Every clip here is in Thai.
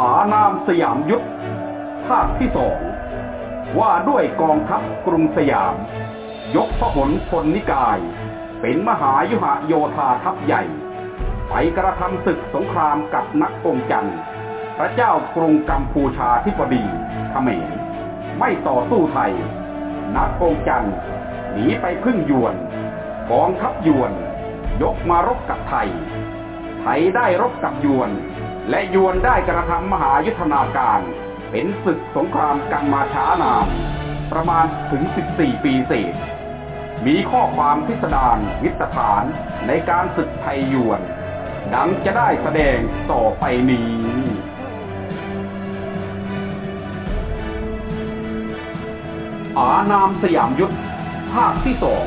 อานามสยามยุทธภาคที่สองว่าด้วยกองทัพกรุงสยาม ยกพหลพลนิกาย เป็นมหายุหโยธาทัพใหญ่ ไปกระทำศึกสงครามกับนักองจันทร์พระเจ้ากรุงกัมพูชาธิปดีเขมรไม่ต่อสู้ไทย นักองจันทร์หนีไปพึ่งยวนกองทัพยวน ยกมารบกับไทย ไทยได้รบกับยวน และยวนได้กระทำมหายุทธนาการ เป็นศึกสงครามกันมาช้านาน ประมาณถึง 14 ปีเศษ มีข้อความพิสดารวิตฐานในการศึกไทยยวน ดังจะได้แสดงต่อไปนี้อานามสยามยุทธภาคที่สอง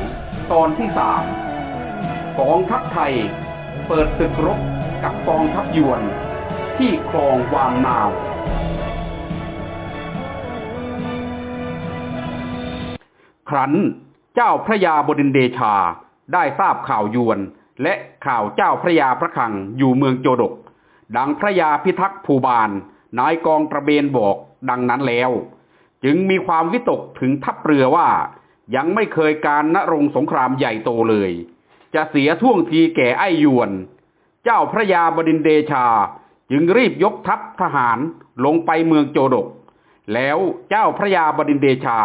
ตอนที่สามกองทัพไทย เปิดศึกรบกับกองทัพยวน ที่คลองวางนาวครั้นเจ้าพระยาบดินเดชาได้ทราบข่าวยวน และข่าวเจ้าพระยาพระคังอยู่เมืองโจดก ดังพระยาพิทักษ์ภูบาลนายกองตระเบนบอกดังนั้นแล้ว จึงมีความวิตกถึงทัพเรือว่า ยังไม่เคยการณรงสงครามใหญ่โตเลย จะเสียท่วงทีแก่ไอ้ยวน เจ้าพระยาบดินเดชา จึงรีบยกทัพทหารลงไปเมืองโจดก แล้วเจ้าพระยาบดินเดชา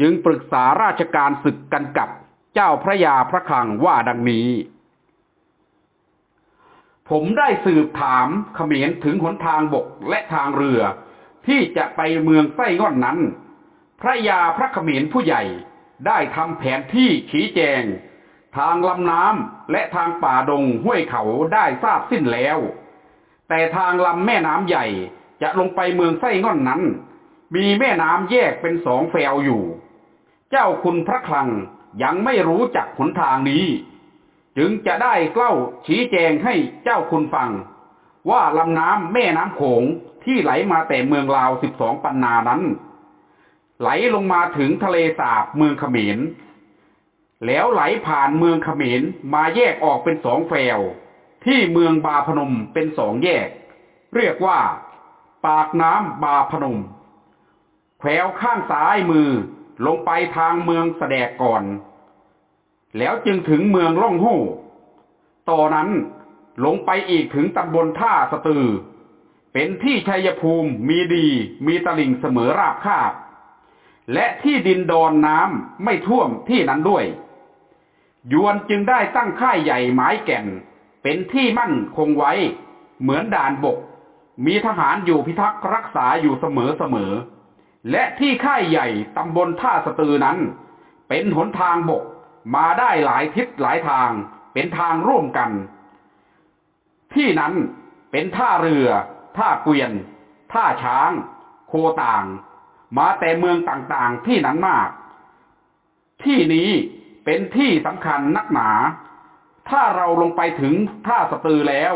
จึงปรึกษาราชการศึกกันกับเจ้าพระยาพระคลังว่าดังนี้ ผมได้สืบถามเขมรถึงหนทางบกและทางเรือ ที่จะไปเมืองไส้ง่อนนั้น พระยาพระเขมรผู้ใหญ่ได้ทำแผนที่ชี้แจง ทางลำน้ำและทางป่าดงห้วยเขาได้ทราบสิ้นแล้ว แต่ทางลำแม่น้ำใหญ่จะลงไปเมืองไส้ง่อนนั้น มีแม่น้ำแยกเป็นสองแฟวอยู่ เจ้าคุณพระคลังยังไม่รู้จักหนทางนี้ จึงจะได้เล่าชี้แจงให้เจ้าคุณฟัง ว่าลำน้ำแม่น้ำโขงที่ไหลมาแต่เมืองลาวสิบสองปันนานั้น ไหลลงมาถึงทะเลสาบเมืองเขมรแล้วไหลผ่านเมืองเขมรมาแยกออกเป็นสองแฟว ที่เมืองบาพนมเป็นสองแยก เรียกว่า ปากน้ำบาพนมแควข้างซ้ายมือลงไปทางเมืองแสดกก่อน แล้วจึงถึงเมืองล่องหู้ต่อนั้นลงไปอีกถึงตำบลท่าสตือ เป็นที่ชัยภูมิมีดีมีตลิ่งเสมอราบคาบ และที่ดินดอนน้ำไม่ท่วมที่นั้นด้วย ยวนจึงได้ตั้งค่ายใหญ่หมายแก่น เป็นที่มั่นคงไว้ เหมือนด่านบก มีทหารอยู่พิทักษ์รักษาอยู่เสมอเสมอ และที่ค่ายใหญ่ตำบลท่าสตือนั้น เป็นหนทางบกมาได้หลายทิศหลายทาง เป็นทางร่วมกัน ที่นั้นเป็นท่าเรือ ท่าเกวียน ท่าช้าง โคต่าง มาแต่เมืองต่างๆที่นั้นมาก ที่นี้เป็นที่สำคัญนักหนา ถ้าเราลงไปถึงท่าสตือแล้ว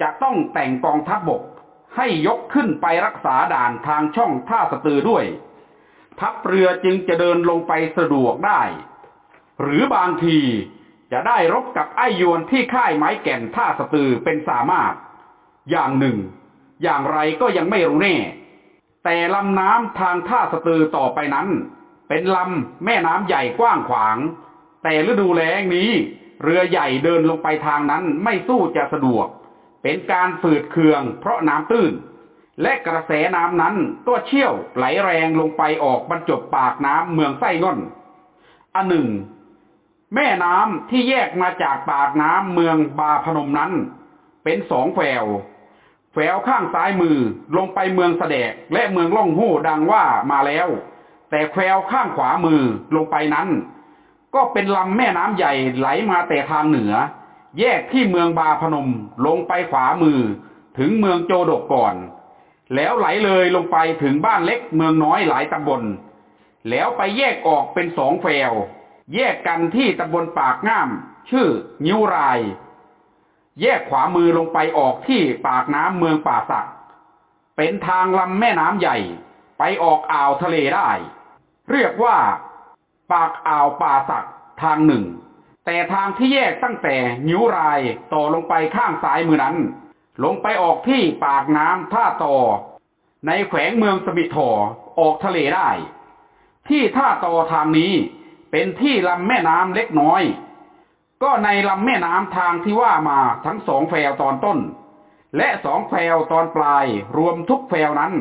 จะต้องแต่งกองทัพบบก ให้ยกขึ้นไปรักษาด่านทางช่องท่าสตือด้วย ทัพเรือจึงจะเดินลงไปสะดวกได้ หรือบางทีจะได้รบกับไอ้ยวนที่ค่ายไม้แก่นท่าสตือเป็นสามารถ อย่างหนึ่ง อย่างไรก็ยังไม่รู้แน่ แต่ลำน้ำทางท่าสตือต่อไปนั้น เป็นลำแม่น้ำใหญ่กว้างขวาง แต่ฤดูแล้งนี้ เรือใหญ่เดินลงไปทางนั้นไม่สู้จะสะดวก เป็นการฝืดเคืองเพราะน้ำตื้น และกระแสน้ำนั้นก็เชี่ยวไหลแรงลงไปออกบรรจบปากน้ำเมืองไส้ง่อน อันหนึ่ง แม่น้ำที่แยกมาจากปากน้ำเมืองบาพนมนั้น เป็นสองแฝวแฝวข้างซ้ายมือลงไปเมืองแสดกและเมืองล่องหู้ดังว่ามาแล้ว แต่แควข้างขวามือลงไปนั้น ก็เป็นลำแม่น้ำใหญ่ไหลมาแต่ทางเหนือ แยกที่เมืองบาพนมลงไปขวามือ ถึงเมืองโจดกก่อน แล้วไหลเลยลงไปถึงบ้านเล็กเมืองน้อยหลายตำบล แล้วไปแยกออกเป็นสองแฝวแยกกันที่ตำบลปากง่าม ชื่อนิ้วราย แยกขวามือลงไปออกที่ปากน้ำเมืองป่าสัก เป็นทางลำแม่น้ำใหญ่ ไปออกอ่าวทะเลได้ เรียกว่า ปากอ่าวป่าสักทางหนึ่ง แต่ทางที่แยกตั้งแต่นิ้วรายต่อลงไปข้างซ้ายมือนั้น ลงไปออกที่ปากน้ำท่าต่อ ในแขวงเมืองสมิทอออกทะเลได้ ที่ท่าต่อทางนี้เป็นที่ลำแม่น้ำเล็กน้อย ก็ในลำแม่น้ำทางที่ว่ามาทั้งสองแฟวตอนต้น และสองแฟวตอนปลายรวมทุกแฟวนั้น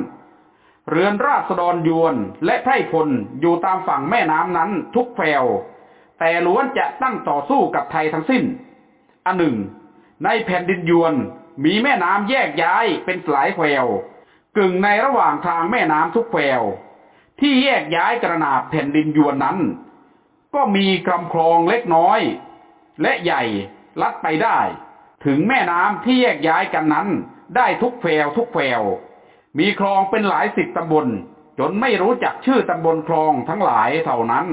เรือนราษฎรยวนและไพร่พลอยู่ตามฝั่งแม่น้ำนั้นทุกแฟวแต่ล้วนจะตั้งต่อสู้กับไทยทั้งสิ้น อันหนึ่ง ในแผ่นดินยวนมีแม่น้ำแยกย้ายเป็นหลายแควกึ่งในระหว่างทางแม่น้ำทุกแควที่แยกย้ายกระนาบแผ่นดินยวนนั้น ก็มีกำคลองเล็กน้อย และใหญ่ลัดไปได้ ถึงแม่น้ำที่แยกย้ายกันนั้น ได้ทุกแควทุกแคว มีคลองเป็นหลายสิบตำบล จนไม่รู้จักชื่อตำบลคลองทั้งหลายเท่านั้น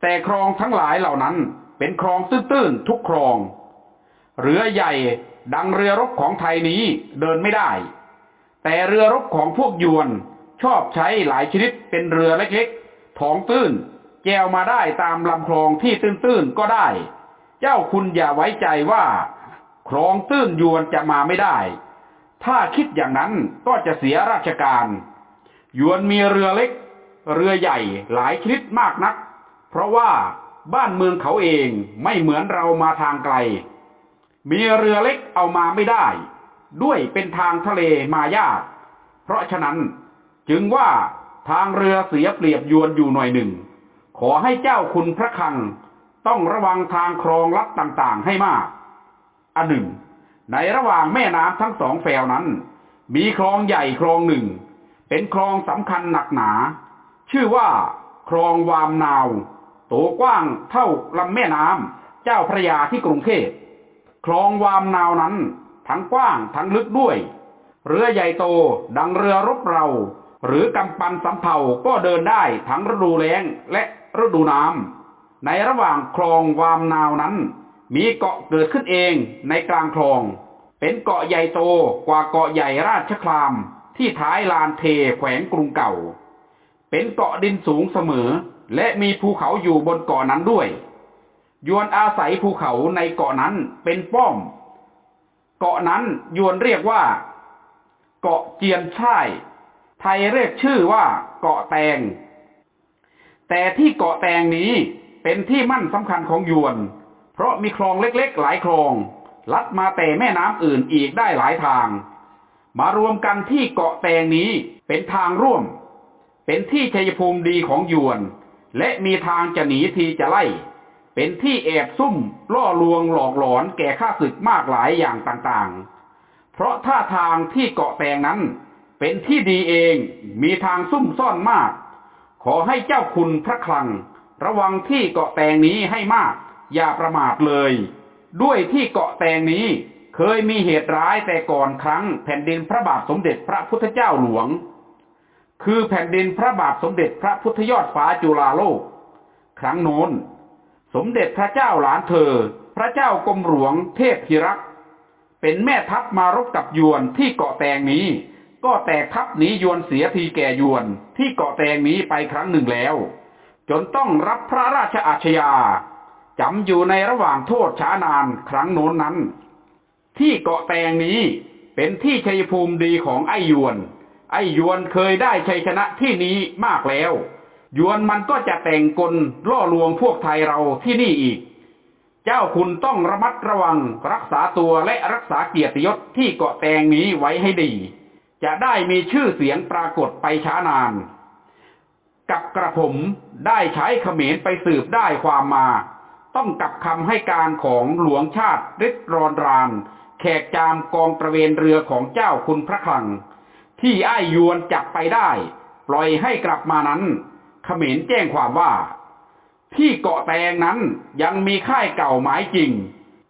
แต่คลองทั้งหลายเหล่านั้น เป็นคลองตื้นๆทุกคลอง เรือใหญ่ดังเรือรบของไทยนี้เดินไม่ได้ แต่เรือรบของพวกยวนชอบใช้หลายชนิดเป็นเรือเล็กๆท้องตื้น แจวมาได้ตามลำคลองที่ตื้นๆก็ได้ เจ้าคุณอย่าไว้ใจว่า คลองตื้นยวนจะมาไม่ได้ ถ้าคิดอย่างนั้นก็จะเสียราชการยวนมีเรือเล็ก เรือใหญ่หลายชนิดมากนัก เพราะว่าบ้านเมืองเขาเองไม่เหมือนเรามาทางไกล มีเรือเล็กเอามาไม่ได้ ด้วยเป็นทางทะเลมายาก เพราะฉะนั้นจึงว่าทางเรือเสียเปรียบยวนอยู่หน่อยหนึ่ง ขอให้เจ้าคุณพระคัง ต้องระวังทางคลองลัดต่างๆให้มาก อันหนึ่ง ในระหว่างแม่น้ำทั้งสองแฝวนั้น มีคลองใหญ่คลองหนึ่ง เป็นคลองสำคัญหนักหนา ชื่อว่าคลองวามนาวโตกว้างเท่าลำแม่น้ำเจ้าพระยาที่กรุงเทพคลองวามนาวนั้น ทั้งกว้างทั้งลึกด้วย เรือใหญ่โตดังเรือรบเรา หรือกำปันสำเภาก็เดินได้ทั้งฤดูแล้งและฤดูน้ำในระหว่างคลองวามนาวนั้น มีเกาะเกิดขึ้นเองในกลางคลอง เป็นเกาะใหญ่โตกว่าเกาะใหญ่ราชคลามที่ท้ายลานเทแขวงกรุงเก่า เป็นเกาะดินสูงเสมอ และมีภูเขาอยู่บนเกาะนั้นด้วย ยวนอาศัยภูเขาในเกาะนั้นเป็นป้อม เกาะนั้นยวนเรียกว่า เกาะเจียนช่ายไทยเรียกชื่อว่าเกาะแตง แต่ที่เกาะแตงนี้เป็นที่มั่นสำคัญของยวน เพราะมีคลองเล็กๆ หลายคลอง ลัดมาแต่แม่น้ำอื่นอีกได้หลายทาง มารวมกันที่เกาะแตงนี้เป็นทางร่วม เป็นที่ชัยภูมิดีของยวน และมีทางจะหนีทีจะไล่ เป็นที่แอบซุ่มล่อลวงหลอกหลอนแก่ข้าศึกมากหลายอย่างต่างๆ เพราะท่าทางที่เกาะแตงนั้น เป็นที่ดีเองมีทางซุ่มซ่อนมาก ขอให้เจ้าคุณพระคลัง ระวังที่เกาะแตงนี้ให้มาก อย่าประมาทเลย ด้วยที่เกาะแตงนี้เคยมีเหตุร้ายแต่ก่อนครั้งแผ่นดินพระบาทสมเด็จพระพุทธเจ้าหลวง คือแผ่นดินพระบาทสมเด็จพระพุทธยอดฟ้าจุฬาโลก ครั้งโน้น สมเด็จพระเจ้าหลานเธอ พระเจ้ากรมหลวงเทพพิรักเป็นแม่ทัพมารบกับยวนที่เกาะแตงนี้ ก็แตกทัพหนียวนเสียทีแก่ยวนที่เกาะแตงนี้ไปครั้งหนึ่งแล้ว จนต้องรับพระราชอาชญา จำอยู่ในระหว่างโทษช้านานครั้งโน้นนั้น ที่เกาะแตงนี้เป็นที่ชัยภูมิดีของไอ้ยวน ไอ้ยวนเคยได้ชัยชนะที่นี้มากแล้ว ยวนมันก็จะแต่งกลล่อลวงพวกไทยเราที่นี่อีก เจ้าคุณต้องระมัดระวังรักษาตัวและรักษาเกียรติยศที่เกาะแตงนี้ไว้ให้ดี จะได้มีชื่อเสียงปรากฏไปช้านาน กับกระผมได้ใช้เขมรไปสืบได้ความมา ต้องกับคำให้การของหลวงชาติฤทธิ์รอนราน แขกจามกองตระเวนเรือของเจ้าคุณพระคลัง ที่ไอ้ยวนจับไปได้ ปล่อยให้กลับมานั้นขเขมรแจ้งความว่า ที่เกาะแตงนั้นยังมีค่ายเก่าหมายจริง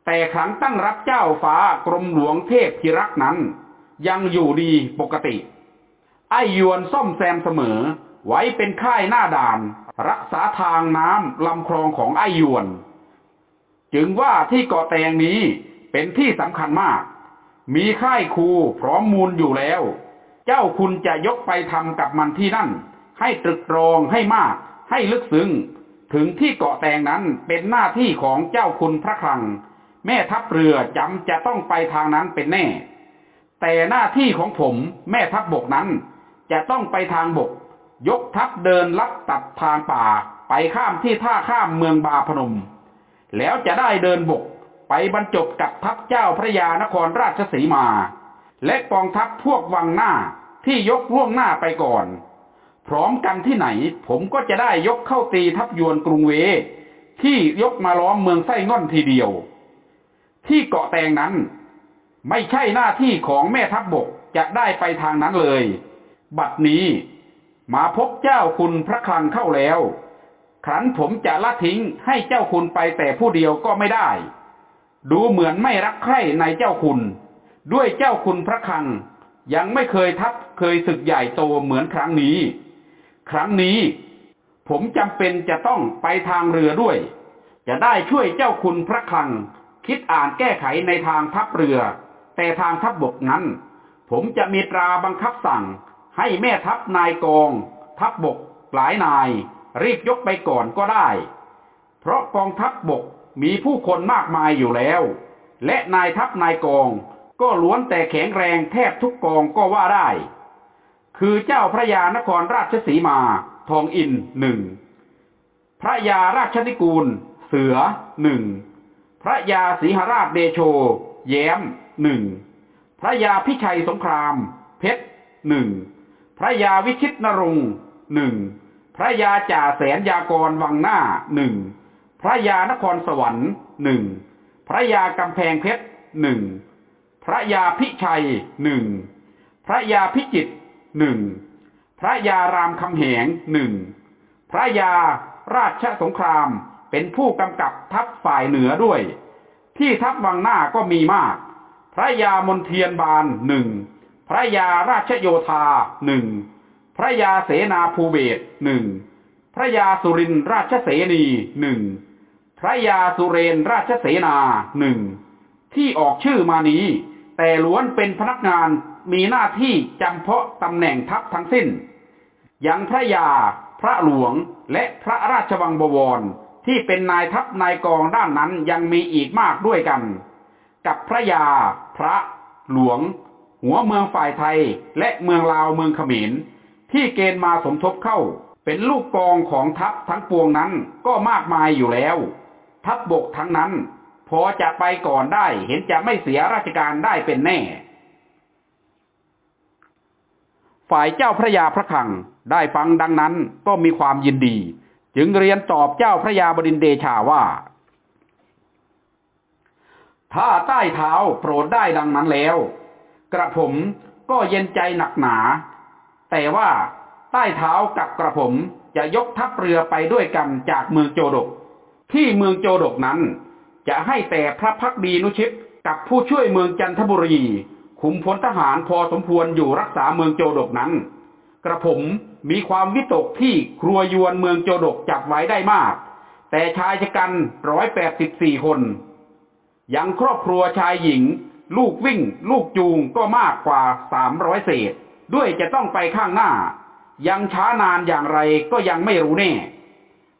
แต่ครั้งตั้งรับเจ้าฟ้ากรมหลวงเทพพิรักนั้น ยังอยู่ดีปกติไอ้ยวนซ่อมแซมเสมอ ไว้เป็นค่ายหน้าด่าน รักษาทางน้ำลำคลองของไอ้ยวน จึงว่าที่เกาะแตงนี้เป็นที่สำคัญมาก มีค่ายครูพร้อมมูลอยู่แล้ว เจ้าคุณจะยกไปทำกับมันที่นั่น ให้ตรึกตรองให้มาก ให้ลึกซึ้งถึงที่เกาะแตงนั้นเป็นหน้าที่ของเจ้าคุณพระคลัง แม่ทัพเรือจำจะต้องไปทางนั้นเป็นแน่ แต่หน้าที่ของผมแม่ทัพบบกนั้น จะต้องไปทางบก ยกทัพเดินลัดตัดทางป่าไปข้ามที่ท่าข้ามเมืองบาพนม แล้วจะได้เดินบกไปบรรจบกับทัพเจ้าพระยานครราชสีมา และกองทัพพวกวังหน้าที่ยกล่วงหน้าไปก่อน พร้อมกันที่ไหน ผมก็จะได้ยกเข้าตีทัพยวนกรุงเว ที่ยกมาล้อมเมืองไส้ง่อนทีเดียว ที่เกาะแตงนั้น ไม่ใช่หน้าที่ของแม่ทัพบบกจะได้ไปทางนั้นเลย บัดนี้มาพบเจ้าคุณพระคลังเข้าแล้ว ขันผมจะละทิ้งให้เจ้าคุณไปแต่ผู้เดียวก็ไม่ได้ ดูเหมือนไม่รักใคร่ในเจ้าคุณ ด้วยเจ้าคุณพระคลัง ยังไม่เคยทับเคยศึกใหญ่โตเหมือนครั้งนี้ ครั้งนี้ ผมจำเป็นจะต้องไปทางเรือด้วย จะได้ช่วยเจ้าคุณพระคลัง คิดอ่านแก้ไขในทางทัพเรือ แต่ทางทัพบบกนั้น ผมจะมีตราบังคับสั่งให้แม่ทัพนายกอง ทัพบบกหลายนาย รีบยกไปก่อนก็ได้ เพราะกองทัพบบกมีผู้คนมากมายอยู่แล้ว และนายทัพนายกองก็ล้วนแต่แข็งแรงแทบทุกกองก็ว่าได้ คือเจ้าพระยานครราชสีมา ทองอินหนึ่ง พระยาราชนิกูล เสือหนึ่ง พระยาสีหราชเดโช แย้มหนึ่ง พระยาพิชัยสงคราม เพชรหนึ่ง พระยาวิชิตนรงหนึ่ง ระยาจ่าแสนยากรวังหน้าหนึ่งพระยานครสวรรค์หนึ่งพระยากำแพงเพชรหนึ่งพระยาพิชัยหนึ่งพระยาพิจิตรหนึ่งพระยารามคำแหงหนึ่งพระยาราชสงครามเป็นผู้กำกับทัพฝ่ายเหนือด้วย ที่ทัพวังหน้าก็มีมาก พระยามนเทียนบานหนึ่งพระยาราชโยธาหนึ่ง พระยาเสนาภูเบศหนึ่งพระยาสุรินราชเสนีหนึ่งพระยาสุเรนราชเสนาหนึ่งที่ออกชื่อมานี้ แต่ล้วนเป็นพนักงานมีหน้าที่จำเพาะตำแหน่งทัพทั้งสิ้น ยังพระยา พระหลวงและพระราชวังบวรที่เป็นนายทัพนายกองด้านนั้นยังมีอีกมากด้วยกัน กับพระยา พระ หลวง หัวเมืองฝ่ายไทยและเมืองลาวเมืองขมร ที่เกณฑ์มาสมทบเข้า เป็นลูกกองของทัพทั้งปวงนั้นก็มากมายอยู่แล้ว ทัพบบกทั้งนั้น พอจะไปก่อนได้เห็นจะไม่เสียราชการได้เป็นแน่ ฝ่ายเจ้าพระยาพระคังได้ฟังดังนั้นก็มีความยินดี จึงเรียนตอบเจ้าพระยาบดินเดชาว่า ถ้าใต้เท้าโปรดได้ดังนั้นแล้ว กระผมก็เย็นใจหนักหนา แต่ว่าใต้เท้ากับกระผมจะยกทัพเรือไปด้วยกันจากเมืองโจดก ที่เมืองโจดกนั้น จะให้แต่พระพักดีนุชิตกับผู้ช่วยเมืองจันทบุรีคุมพลทหารพอสมควรอยู่รักษาเมืองโจดกนั้น กระผมมีความวิตกที่ครัวยวนเมืองโจดกจับไว้ได้มาก แต่ชายชะกันร้อยแปดสิบสี่คนยังครอบครัวชายหญิง ลูกวิ่ง ลูกจูงก็มากกว่าสามร้อยเศษ ด้วยจะต้องไปข้างหน้า ยังช้านานอย่างไรก็ยังไม่รู้แน่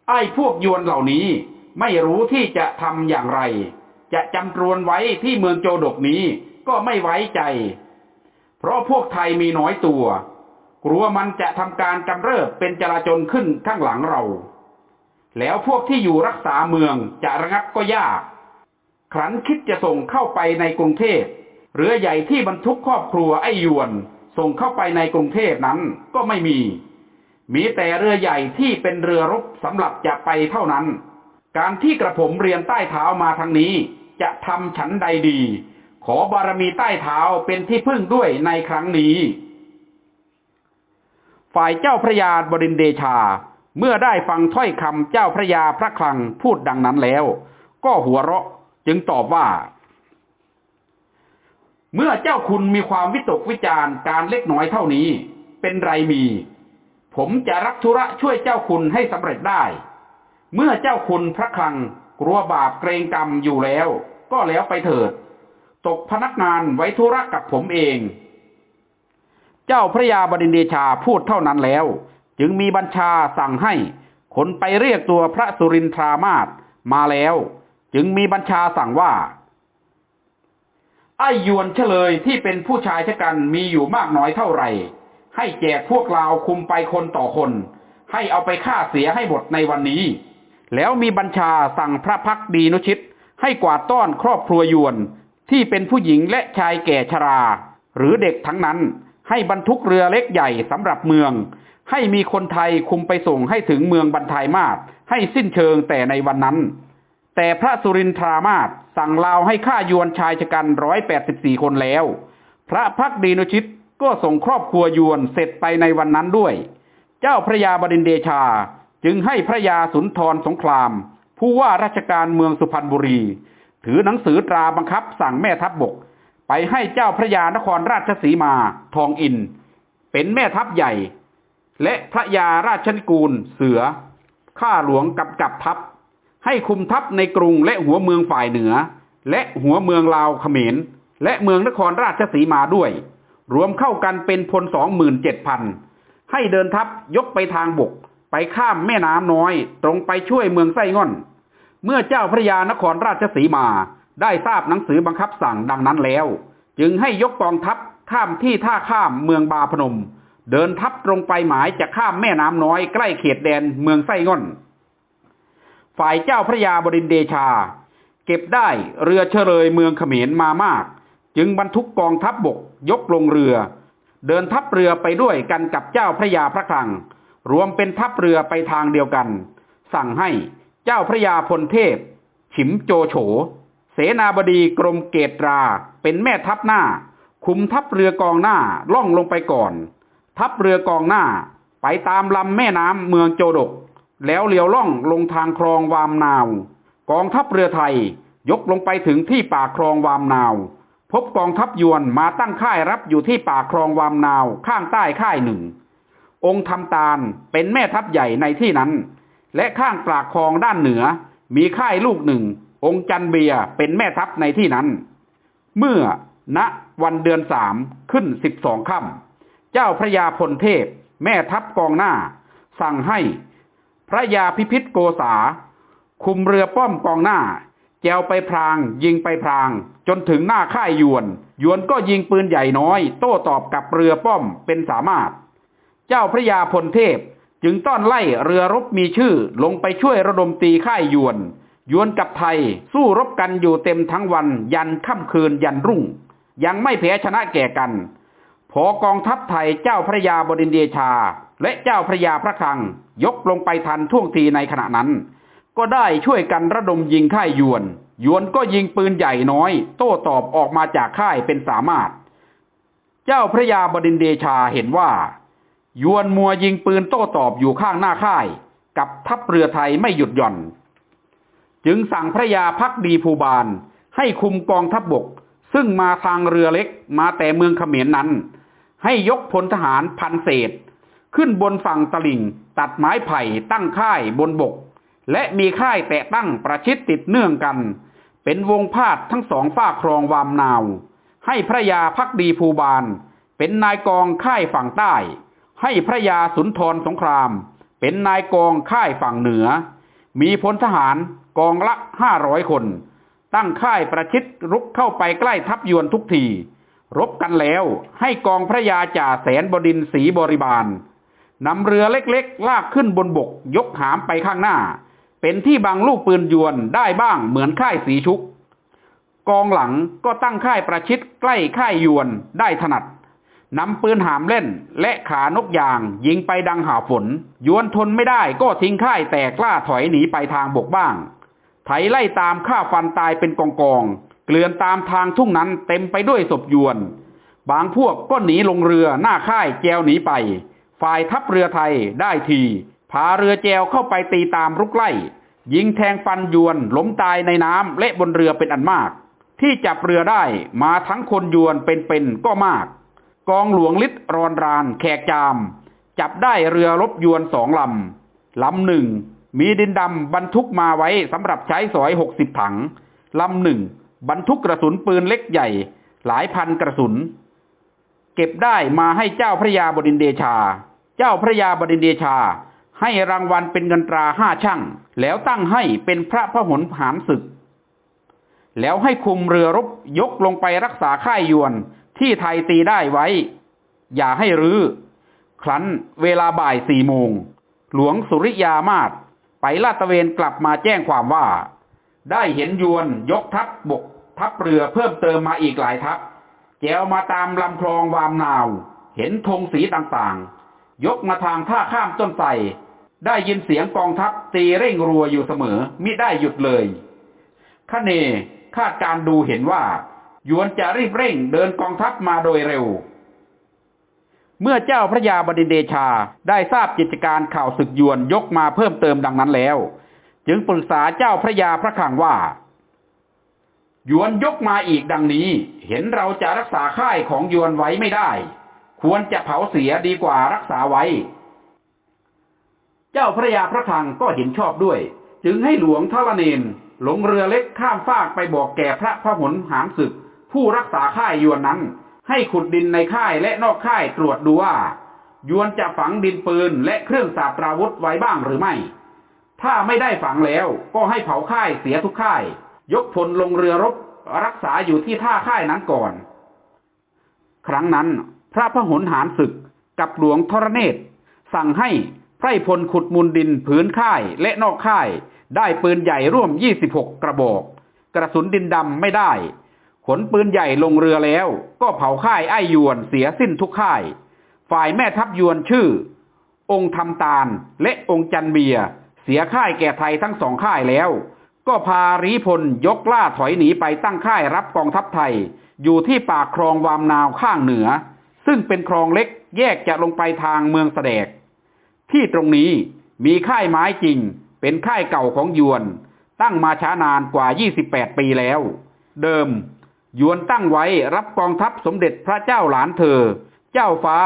ไอ้พวกยวนเหล่านี้ไม่รู้ที่จะทำอย่างไร จะจำตรวนไว้ที่เมืองโจดกนี้ก็ไม่ไว้ใจ เพราะพวกไทยมีน้อยตัว กลัวมันจะทำการกำเริบเป็นจลาจลขึ้นข้างหลังเรา แล้วพวกที่อยู่รักษาเมืองจะระงับก็ยาก ครั้นคิดจะส่งเข้าไปในกรุงเทพเรือใหญ่ที่บรรทุกครอบครัวไอ้ยวน ส่งเข้าไปในกรุงเทพนั้นก็ไม่มี มีแต่เรือใหญ่ที่เป็นเรือรบสำหรับจะไปเท่านั้น การที่กระผมเรียนใต้เท้ามาทางนี้ จะทำฉันใดดี ขอบารมีใต้เท้าเป็นที่พึ่งด้วยในครั้งนี้ ฝ่ายเจ้าพระยาบรินเดชา เมื่อได้ฟังถ้อยคำเจ้าพระยาพระคลังพูดดังนั้นแล้ว ก็หัวเราะจึงตอบว่า เมื่อเจ้าคุณมีความวิตกวิจารณ์การเล็กน้อยเท่านี้ เป็นไรมี ผมจะรับธุระช่วยเจ้าคุณให้สำเร็จได้ เมื่อเจ้าคุณพระคลังกลัวบาปเกรงกรรมอยู่แล้ว ก็แล้วไปเถิด ตกพนักงานไว้ธุระกับผมเอง เจ้าพระยาบดินเดชาพูดเท่านั้นแล้ว จึงมีบัญชาสั่งให้ขนไปเรียกตัวพระสุรินทรามาศมาแล้ว จึงมีบัญชาสั่งว่า ไอ้ยวนเฉลยที่เป็นผู้ชายชะกันมีอยู่มากน้อยเท่าไหร่ ให้แจกพวกเราคุมไปคนต่อคน ให้เอาไปฆ่าเสียให้หมดในวันนี้ แล้วมีบัญชาสั่งพระพักดีนุชิต ให้กวาดต้อนครอบครัวยวนที่เป็นผู้หญิงและชายแก่ชรา หรือเด็กทั้งนั้น ให้บรรทุกเรือเล็กใหญ่สำหรับเมือง ให้มีคนไทยคุมไปส่งให้ถึงเมืองบรรทายมาศให้สิ้นเชิงแต่ในวันนั้น แต่พระสุรินทรามาศสั่งลาวให้ฆ่ายวนชายชะกันร้อยแปดสิบสี่คนแล้ว พระพักดีนุชิตก็ส่งครอบครัวยวนเสร็จไปในวันนั้นด้วย เจ้าพระยาบดินเดชาจึงให้พระยาสุนทรสงคราม ผู้ว่าราชการเมืองสุพรรณบุรี ถือหนังสือตราบังคับสั่งแม่ทัพบบก ไปให้เจ้าพระยานครราชสีมาทองอิน เป็นแม่ทัพใหญ่ และพระยาราชนิกูลเสือข้าหลวงกับกับทัพ ให้คุมทัพในกรุงและหัวเมืองฝ่ายเหนือ และหัวเมืองลาวเขมร และเมืองนครราชสีมาด้วย รวมเข้ากันเป็นพลสองหมื่นเจ็ดพันให้เดินทัพยกไปทางบก ไปข้ามแม่น้ำน้อย ตรงไปช่วยเมืองไส้ง่อน เมื่อเจ้าพระยานครราชสีมาได้ทราบหนังสือบังคับสั่งดังนั้นแล้ว จึงให้ยกกองทัพข้ามที่ท่าข้ามเมืองบาพนม เดินทัพตรงไปหมายจะข้ามแม่น้ำน้อยใกล้เขตแดนเมืองไส้ง่อน ฝ่ายเจ้าพระยาบดินเดชา เก็บได้เรือเฉลยเมืองเขมรมามาก จึงบรรทุกกองทัพบบกยกลงเรือ เดินทัพเรือไปด้วยกันกับเจ้าพระยาพระคลัง รวมเป็นทัพเรือไปทางเดียวกัน สั่งให้เจ้าพระยาพลเทพ ฉิมโจโฉเสนาบดีกรมเกตราเป็นแม่ทัพหน้า คุมทัพเรือกองหน้าล่องลงไปก่อน ทัพเรือกองหน้าไปตามลำแม่น้ำเมืองโจดก แล้วเลี้ยวล่องลงทางคลองวามนาว กองทัพเรือไทยยกลงไปถึงที่ปากคลองวามนาว พบกองทัพยวนมาตั้งค่ายรับอยู่ที่ปากคลองวามนาวข้างใต้ค่ายหนึ่ง องค์ทำตาลเป็นแม่ทัพใหญ่ในที่นั้น และข้างปากคลองด้านเหนือ มีค่ายลูกหนึ่ง องค์จันเบียเป็นแม่ทัพในที่นั้น เมื่อณวันเดือนสามขึ้นสิบสองค่ำเจ้าพระยาพลเทพ แม่ทัพกองหน้า สั่งให้ พระยาพิพิธโกษา คุมเรือป้อมกองหน้า แจวไปพราง ยิงไปพราง จนถึงหน้าค่ายยวน ยวนก็ยิงปืนใหญ่น้อย โต้ตอบกับเรือป้อมเป็นสามารถ เจ้าพระยาพลเทพจึงต้อนไล่เรือรบมีชื่อลงไปช่วยระดมตีค่ายยวน ยวนกับไทยสู้รบกันอยู่เต็มทั้งวันยันค่ำคืนยันรุ่ง ยังไม่แพ้ชนะแก่กัน พอกองทัพไทยเจ้าพระยาบดินเดชา และเจ้าพระยาพระคลังยกลงไปทันท่วงทีในขณะนั้น ก็ได้ช่วยกันระดมยิงค่ายยวน ยวนก็ยิงปืนใหญ่น้อย โต้ตอบออกมาจากค่ายเป็นสามารถ เจ้าพระยาบดินเดชาเห็นว่า ยวนมัวยิงปืนโต้ตอบอยู่ข้างหน้าค่าย กับทัพเรือไทยไม่หยุดหย่อน จึงสั่งพระยาพักดีภูบาล ให้คุมกองทัพบบก ซึ่งมาทางเรือเล็กมาแต่เมืองเขมรนั้น ให้ยกพลทหารพันเศษ ขึ้นบนฝั่งตลิ่ง ตัดไม้ไผ่ตั้งค่ายบนบก และมีค่ายแตะตั้งประชิดติดเนื่องกัน เป็นวงพาดทั้งสองฝ้าครองวามนาว ให้พระยาพักดีภูบาล เป็นนายกองค่ายฝั่งใต้ ให้พระยาสุนทรสงคราม เป็นนายกองค่ายฝั่งเหนือ มีพลทหารกองละห้าร้อยคน ตั้งค่ายประชิดรุกเข้าไปใกล้ทัพยวนทุกที รบกันแล้วให้กองพระยาจ่าแสนบดินทร์ศรีบริบาล นำเรือเล็กๆ ลากขึ้นบนบกยกหามไปข้างหน้า เป็นที่บังลูกปืนยวนได้บ้างเหมือนค่ายสีชุก กองหลังก็ตั้งค่ายประชิดใกล้ค่ายยวนได้ถนัดนำปืนหามเล่นและขานกยาง ยิงไปดังหาฝน ยวนทนไม่ได้ก็ทิ้งค่ายแตกล้าถอยหนีไปทางบกบ้าง ไถไล่ตามฆ่าฟันตายเป็นกองกอง เกลื่อนตามทางทุ่งนั้นเต็มไปด้วยศพยวน บางพวกก็หนีลงเรือหน้าค่ายแจวหนีไป ฝ่ายทัพเรือไทยได้ทีพาเรือแจวเข้าไปตีตามรุกไล่ ยิงแทงฟันยวนล้มตายในน้ำและบนเรือเป็นอันมาก ที่จับเรือได้มาทั้งคนยวนเป็นๆก็มาก กองหลวงลิศรอนรานแขกจาม จับได้เรือรบยวนสองลำลำหนึ่งมีดินดำบรรทุกมาไว้สำหรับใช้สอยหกสิบถังลำหนึ่งบรรทุกกระสุนปืนเล็กใหญ่ หลายพันกระสุน เก็บได้มาให้เจ้าพระยาบดินเดชา เจ้าพระยาบดินเดชา ให้รางวัลเป็นเงินตราห้าช่างแล้วตั้งให้เป็นพระพหลหานศึก แล้วให้คุมเรือรบยกลงไปรักษาค่ายยวนที่ไทยตีได้ไว้ อย่าให้รื้อครั้นเวลาบ่ายสี่โมง หลวงสุริยามาศไปลาดตะเวนกลับมาแจ้งความว่า ได้เห็นยวนยกทัพบบกทัพเรือเพิ่มเติมมาอีกหลายทัพแจวมาตามลำคลองวามนาว เห็นธงสีต่าง ยกมาทางท่าข้ามต้นไทรได้ยินเสียงกองทัพตีเร่งรัวอยู่เสมอมิได้หยุดเลยขเนคาดการดูเห็นว่ายวนจะรีบเร่งเดินกองทัพมาโดยเร็ว เมื่อเจ้าพระยาบดินเดชาได้ทราบกิจการข่าวศึกยวนยกมาเพิ่มเติมดังนั้นแล้ว จึงปรึกษาเจ้าพระยาพระขังว่ายวนยกมาอีกดังนี้ เห็นเราจะรักษาค่ายของยวนไว้ไม่ได้ ควรจะเผาเสียดีกว่ารักษาไว้ เจ้าพระยาพระคลังก็เห็นชอบด้วย จึงให้หลวงทรเนนลงเรือเล็กข้ามฟากไปบอกแก่พระพหลหามศึก ผู้รักษาค่ายยวนนั้น ให้ขุดดินในค่ายและนอกค่ายตรวจดูว่า ยวนจะฝังดินปืนและเครื่องสาตราวุธไว้บ้างหรือไม่ ถ้าไม่ได้ฝังแล้วก็ให้เผาค่ายเสียทุกค่าย ยกพลลงเรือรบรักษาอยู่ที่ท่าค่ายนั้นก่อน ครั้งนั้น พระพหลหานศึกกับหลวงทรเนศ สั่งให้ไพรพลขุดมูลดินผืนค่ายและนอกค่าย ได้ปืนใหญ่ร่วม 26 กระบอก กระสุนดินดำไม่ได้ ขนปืนใหญ่ลงเรือแล้ว ก็เผาค่ายไอ้ยวนเสียสิ้นทุกค่าย ฝ่ายแม่ทัพยวนชื่อ องค์ทำตาลและองค์จันเบีย เสียค่ายแก่ไทยทั้งสองค่ายแล้ว ก็พารีพลยกล่าถอยหนีไปตั้งค่ายรับกองทัพไทย อยู่ที่ปากคลองวามนาวข้างเหนือ ซึ่งเป็นคลองเล็กแยกจะลงไปทางเมืองแสดก ที่ตรงนี้มีค่ายไม้จริง เป็นค่ายเก่าของยวน ตั้งมาช้านานกว่า 28 ปีแล้ว เดิม ยวนตั้งไว้รับกองทัพสมเด็จพระเจ้าหลานเธอ เจ้าฟ้า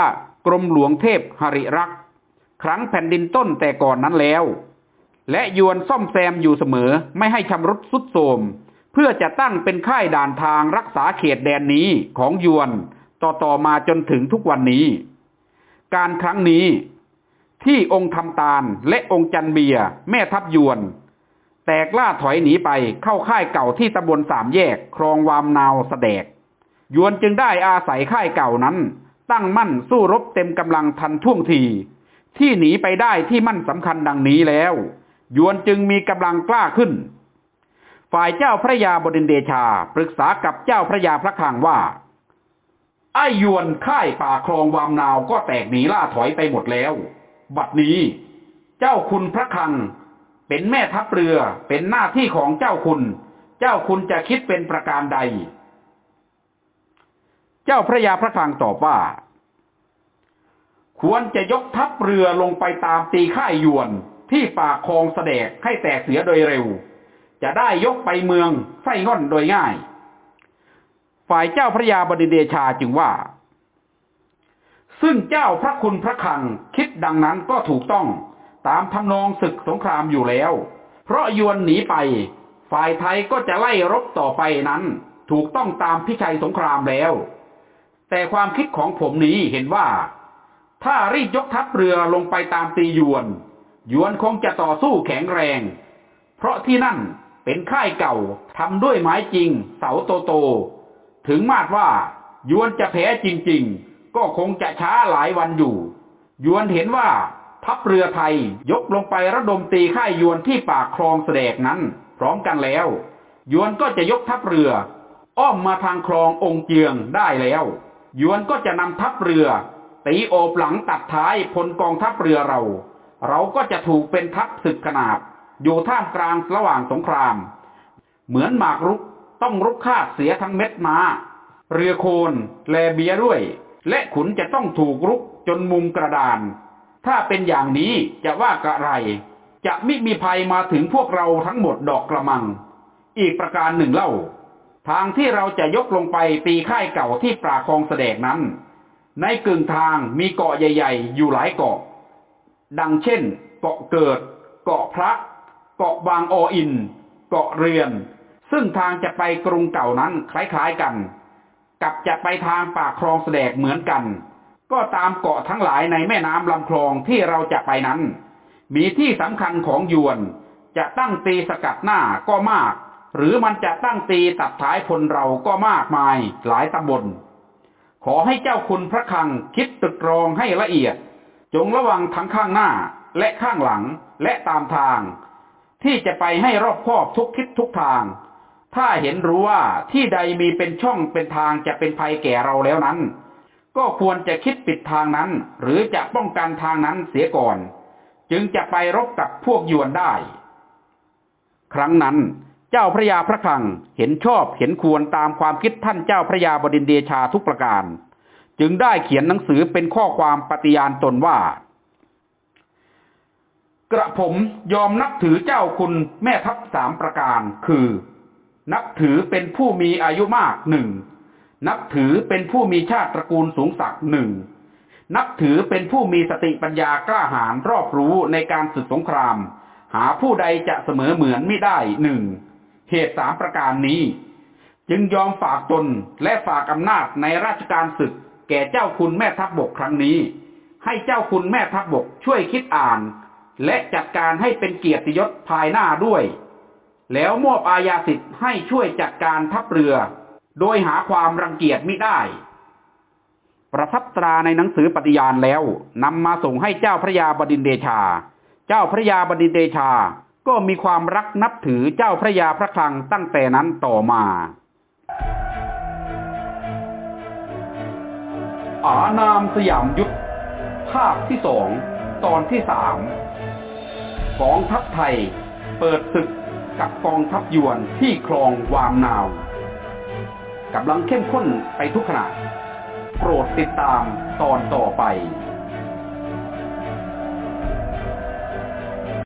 กรมหลวงเทพหริรักษ์ครั้งแผ่นดินต้นแต่ก่อนนั้นแล้ว และยวนซ่อมแซมอยู่เสมอไม่ให้ชำรุดสุดโทมเพื่อจะตั้งเป็นค่ายด่านทางรักษาเขตแดนนี้ของยวน ต่อต่อมาจนถึงทุกวันนี้ การครั้งนี้ที่องค์ทำตาลและองค์จันเบียแม่ทัพยวน แตกล่าถอยหนีไปเข้าค่ายเก่าที่ตำบลสามแยกครองวามนาวสแดก ยวนจึงได้อาศัยค่ายเก่านั้น ตั้งมั่นสู้รบเต็มกำลังทันท่วงที ที่หนีไปได้ที่มั่นสำคัญดังนี้แล้ว ยวนจึงมีกำลังกล้าขึ้น ฝ่ายเจ้าพระยาบดินเดชาปรึกษากับเจ้าพระยาพระคลังว่า ไอ้ยวนค่ายป่าคลองวามนาวก็แตกหนีล่าถอยไปหมดแล้ว บัดนี้ เจ้าคุณพระคังเป็นแม่ทัพเรือเป็นหน้าที่ของเจ้าคุณ เจ้าคุณจะคิดเป็นประการใด เจ้าพระยาพระคังตอบว่า ควรจะยกทัพเรือลงไปตามตีค่ายยวนที่ป่าคลองแสดกให้แตกเสียโดยเร็ว จะได้ยกไปเมืองไส้ง่อนโดยง่าย ฝ่ายเจ้าพระยาบดิเดชาจึงว่า ซึ่งเจ้าพระคุณพระคังคิดดังนั้นก็ถูกต้องตามทำนองศึกสงครามอยู่แล้ว เพราะยวนหนีไป ฝ่ายไทยก็จะไล่รบต่อไปนั้น ถูกต้องตามพิชัยสงครามแล้ว แต่ความคิดของผมนี้เห็นว่า ถ้ารีบยกทัพเรือลงไปตามตียวน ยวนคงจะต่อสู้แข็งแรง เพราะที่นั่นเป็นค่ายเก่าทำด้วยไม้จริง เสาโตโต ถึงมาดว่ายวนจะแพ้จริงๆ ก็คงจะช้าหลายวันอยู่ ยวนเห็นว่าทัพเรือไทยยกลงไประดมตีค่ายยวนที่ปากคลองแสดกนั้น พร้อมกันแล้ว ยวนก็จะยกทัพเรือ อ้อมมาทางคลององค์เจียงได้แล้ว ยวนก็จะนำทัพเรือ ตีโอบหลังตัดท้ายพลกองทัพเรือเรา เราก็จะถูกเป็นทัพศึกขนาบ อยู่ท่ามกลางระหว่างสงคราม เหมือนหมากรุก ต้องรุกคาเสียทั้งเม็ดมา เรือโคนแลเบียด้วย และขุนจะต้องถูกรุกจนมุมกระดาน ถ้าเป็นอย่างนี้จะว่ากระไร จะมิมีภัยมาถึงพวกเราทั้งหมดดอกกระมัง อีกประการหนึ่งเล่า ทางที่เราจะยกลงไปตีค่ายเก่าที่ปราคองแสดงนั้น ในกึ่งทางมีเกาะใหญ่ ๆ อยู่หลายเกาะ ดังเช่น เกาะเกิด เกาะพระ เกาะบางออิน เกาะเรือน ซึ่งทางจะไปกรุงเก่านั้นคล้ายๆกัน กับจะไปทางปากคลองแสดกเหมือนกัน ก็ตามเกาะทั้งหลายในแม่น้ำลำคลองที่เราจะไปนั้น มีที่สำคัญของยวน จะตั้งตีสกัดหน้าก็มาก หรือมันจะตั้งตีตัดท้ายพลเราก็มากมายหลายตำบล ขอให้เจ้าคุณพระคังคิดตึกตรองให้ละเอียด จงระวังทั้งข้างหน้าและข้างหลังและตามทาง ที่จะไปให้รอบคอบทุกทิศทุกทาง ถ้าเห็นรู้ว่าที่ใดมีเป็นช่องเป็นทางจะเป็นภัยแก่เราแล้วนั้น ก็ควรจะคิดปิดทางนั้น หรือจะป้องกันทางนั้นเสียก่อน จึงจะไปรบกับพวกยวนได้ ครั้งนั้นเจ้าพระยาพระคังเห็นชอบเห็นควรตามความคิดท่านเจ้าพระยาบดินเดชาทุกประการ จึงได้เขียนหนังสือเป็นข้อความปฏิญาณตนว่ากระผมยอมนับถือเจ้าคุณแม่ทัพสามประการ คือ นับถือเป็นผู้มีอายุมากหนึ่งนับถือเป็นผู้มีชาติตระกูลสูงสักดิ์หนึ่งนับถือเป็นผู้มีสติปัญญากล้าหาญรอบรู้ในการศึกสงคราม หาผู้ใดจะเสมอเหมือนไม่ได้หนึ่งเหตุสามประการนี้ จึงยอมฝากตนและฝากอำนาจในราชการศึก แก่เจ้าคุณแม่ทัพบกครั้งนี้ ให้เจ้าคุณแม่ทัพบกช่วยคิดอ่าน และจัดการให้เป็นเกียรติยศภายหน้าด้วย แล้วมอบอาญาสิทธิ์ให้ช่วยจัดการทัพเรือ โดยหาความรังเกียจมิได้ ประทับตราในหนังสือปฏิญาณแล้วนำมาส่งให้เจ้าพระยาบดินเดชา เจ้าพระยาบดินเดชาก็มีความรักนับถือเจ้าพระยาพระคลังตั้งแต่นั้นต่อมาอานามสยามยุทธภาคที่สองตอนที่สามกองทัพไทย เปิดศึก กับกองทัพยวนที่คลองวามนาวกำลังเข้มข้นไปทุกขณะโปรดติดตามตอนต่อไป